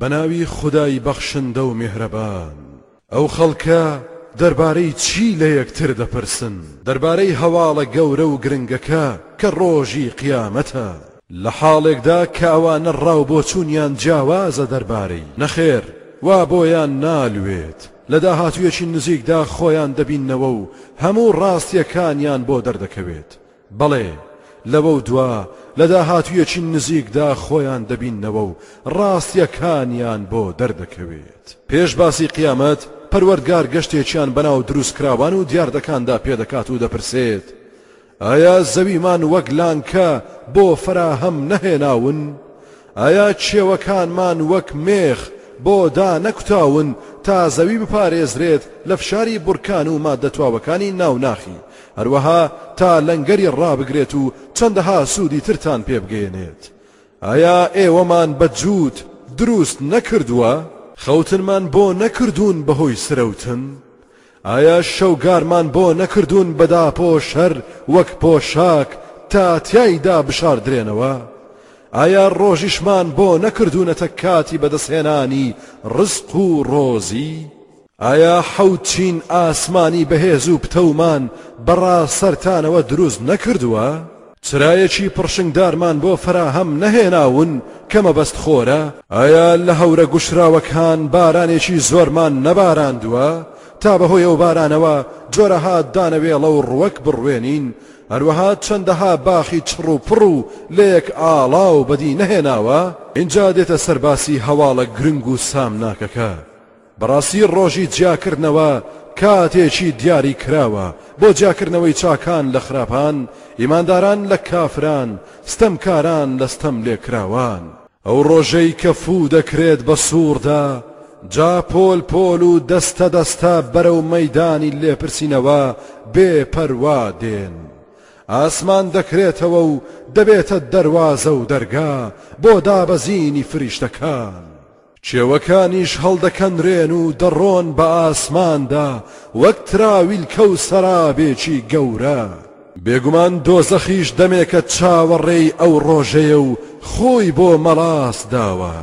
بەناوی خودای بەخشندە و میهرەبان. ئەو خەڵکە دەربارەی چی لەیەکتر دەپرسن؟ دەربارەی هەواڵە گەورە و گرنگەکە کە ڕۆژی قیامەتە. لە حاڵێکدا کە ئەوانە ڕا و بۆچوونیان جیاوازە دەربارەی، نەخێر وا بۆیان نالوێت، لە داهاتوویەکی نزیکدا خۆیان دەبیننەوە و هەموو ڕاستییەکانیان بۆ دەردەکەوێت، بەڵێ، لەوەو دوا لە داهاتوویەکی نزیکدا خۆیان دەبیننەوە و ڕاستییەکانیان بۆ دەردەکەوێت. پێش باسی قیامەت، پەروەردگار گەشتێکیان بەناو دروستکراوان و دیاردەکاندا پێدەکات و دەپرسێت، ئایا زەویمان وەک لانکە بۆ فەراهەم نەهێناون؟ ئایا کێوەکانمان وەک مێخ بۆ دانەکوتاون تا زەوی بپارێزرێت لە فشاری بورکان و ماددە تواوەکانی ناو ناخی، هەروەها تا لەنگەری ڕابگرێت و چەندەها سوودی ترتان پێ بگەیەنێت؟ ئایا ئێوەمان بە جووت دروست نەکردووە؟ خەوتنمان بۆ نەکردوون بەهۆی سرەوتن؟ ئایا شەوگارمان بۆ نەکردوون بە داپۆش هەر وەک پۆشاک تا تیایدا بشاردرێنەوە؟ ئایا ڕۆژیشمان بۆ نەکردوونەتە کاتی بەدەستهێنانی ڕزق و ڕۆزی؟ ئایا حەوت چین ئاسمانی بەهێز و پتەومان بە ڕاسەرتانەوە دروست نەکردووە؟ چرایەکی پڕشنگدارمان بۆ فەراهەم نەهێناون کە مەبەست خۆرە؟ ئایا لە هەورە گوشراوەکان بارانێکی زۆرمان نەباراندووە تا بەهۆی ئەو بارانەوە جۆرەها دانەوێڵە و ڕوەک بڕوێنین، هەروەها چەندەها باخی چڕ و پڕ و لەیەک ئاڵاو بەدی نەهێناوە؟ ئینجا دێتە سەر باسی هەواڵە گرنگ و سامناکەکە. بەڕاستی ڕۆژی جیاکردنەوە کاتێکی دیاری کراوە بۆ جیاکردنەوەی چاکان لە خراپان، ئیمانداران لە کافران، ستەمکاران لە ستەم لێکراوان. ئەو ڕۆژەی کە فوو دەکرێت بە سووڕدا، جا پۆل پۆل و دەستە دەستە بەرەو مەیدانی لێپرسینەوە بێ پەروا دێن. ئاسمان دەکرێتەوە و دەبێتە دەروازە و دەرگا بۆ دابەزینی فریشتەکان. کێوەکانیش هەڵدەکەنرێن و دەڕۆن بە ئاسماندا وەک تراویلکە و سەرابێکی گەورە. بێگومان دۆزەخیش دەمێکە چاوەڕێی ئەو ڕۆژەیە و خۆی بۆ مەڵاس داوە،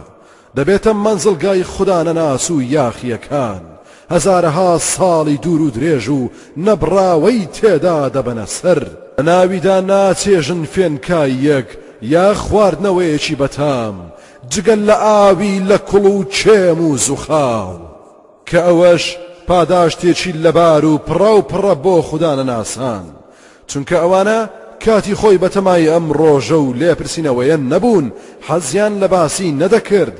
دەبێتە مەنزڵگای خودانەناس و یاخییەکان، هەزارەها ساڵی دوورودرێژ و نەبڕاوەی تێدا دەبەنە سەر، لە ناویدا ناچێژن فێنکاییەک یا خواردنەوەیەکی بەتام، جگە لە ئاوی لە کوڵ و کێم و زوخاو کە ئەوەش پاداشتێکی لەبار و پڕاو پڕە بۆ خودانەناسان چونکە ئەوانە کاتی خۆی بەتەمای ئەم ڕۆژە و لێپرسینەوەیە نەبوون حەزیان لە باسی نەدەکرد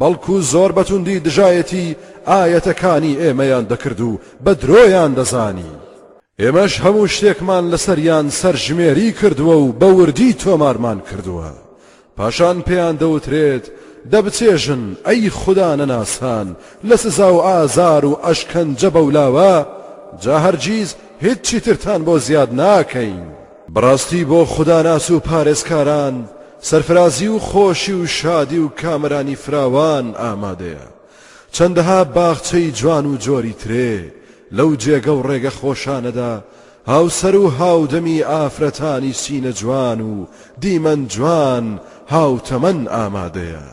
بەڵکو زۆر بەتوندی دژایەتی ئایەتەکانی ئێمەیان دەکرد و بەدرۆیان دەزانی ئێمەش هەموو شتێکمان لەسەریان سەرژمێری کردووە و بە وردی تۆمارمان کردووە، پاشان پێیان دەوترێت، دەبچێژن، ئەی خودا نەناسان، لە سزا و ئازار و ئەشکەنجە بەولاوە، جا هەرگیز هیچی ترتان بۆ زیاد ناکەین. بەڕاستی بۆ خوداناس و پارێزکاران سەرفرازی و خۆشی و شادی و کامەرانی فراوان ئامادەیە، چەندەها باخچەی جوان و جۆری ترێ، لەو جێگە و ڕێگە خۆشانەدا هاوسەر و هاودەمی ئافرەتانی سینە جوان و دیمەن جوان هاوتەمەن ئامادەیە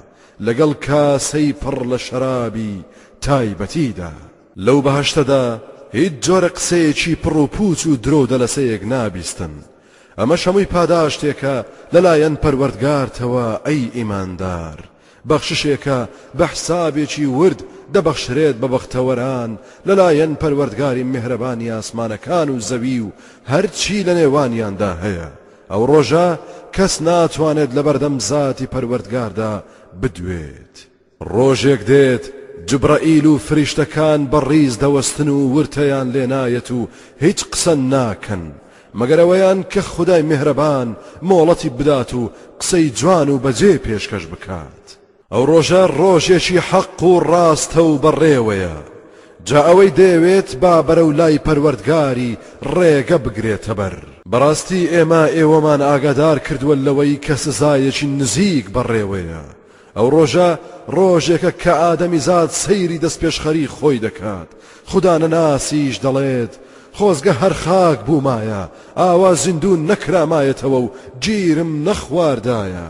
لەگەڵ کاسەی پڕ لە شەرابی تایبەتیدا. لەو بەهەشتەدا هیچ جۆرە قسەیەکی پڕ و پووچ و درۆ و دەلەسەیەک نابیستن، ئەمەش هەمووی پاداشتێکە لەلایەن پەروەردگارتەوە ئەی ئیماندار، بەخششێکە بە حسابێکی ورد دەبەخشرێت بە بەختەوەران لەلایەن پەروەردگاری میهرەبانی ئاسمانەکان و زەوی و هەرچی لە نێوانیاندا هەیە، ئەو ڕۆژە کەس ناتوانێت لەبەردەم زاتی پەروەردگاردا بدوێت. ڕۆژێک دێت جبرەئیل و فریشتەکان بە ڕیز دەوەستن و ورتەیان لێنایەت و هیچ قسە ناکەن، مەگەر ئەوەیان کە خودای میهرەبان مۆڵەتی بدات و قسەی جوان و بەجێ پێشکەش بکات. ئەو ڕۆژە ڕۆژێکی حەق و ڕاستە و بەڕێوەیە، جا ئەوەی دەیەوێت با بەرەو لای پەروەردگاری ڕێگە بگرێتەبەر. بەڕاستی ئێمە ئێوەمان ئاگادار کردووە لەوەی کە سزایەکی نزیک بەڕێوەیە، ئەو ڕۆژە ڕۆژێکە کە ئادەمیزاد سەیری دەستپێشخەری خۆی دەکات، خودا نەناسیش دەڵێت، خۆزگە هەر خاک بوومایە، ئاوا زیندوو نەکرامایەتەوە و گیرم نەخواردایە.